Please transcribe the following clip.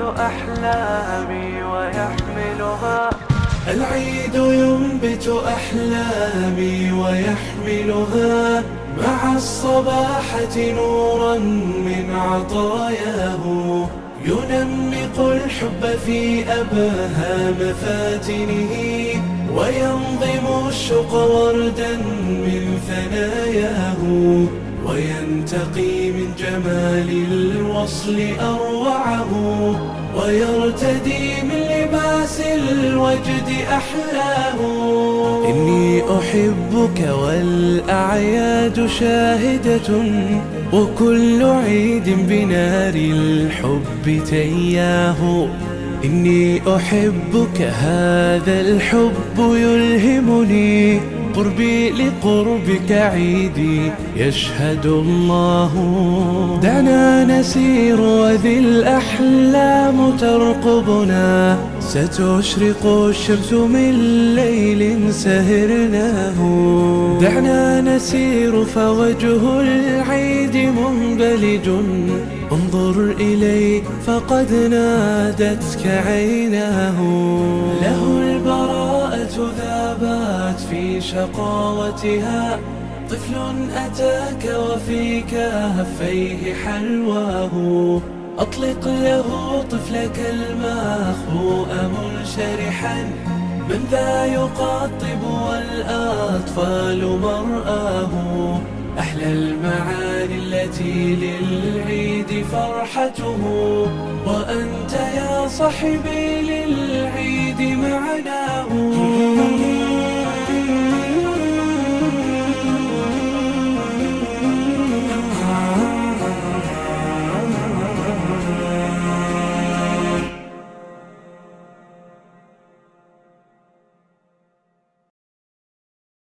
أحلامي ويحملها. العيد ينبت أحلامي ويحملها. مع الصباحة نورا من عطاياه. ينمق الحب في أبهى مفاتنه. وينظم الشوق وردا من ثناياه. وينتقي من جمال الوصل أروعه ويرتدي من لباس الوجد أحلاه. إني أحبك والأعياد شاهدة وكل عيد بنار الحب تياه. إني أحبك هذا الحب يلهمني. قربي لقربك عيدي يشهد الله. دعنا نسير وذي الأحلام ترقبنا ستشرق الشمس من ليل سهرناه. دعنا نسير فوجه العيد منبلج انظر إلي فقد نادتك عيناه. له البراءة ذابت في شقاوتها. طفل أتاك وفي كهفيه حلواه. أطلق له طفلك المخبوء منشرحا. من ذا يقطب والأطفال مرآه. أحلى المعاني التي للعيد فرحته. وأنت يا صاحبي للعيد معناه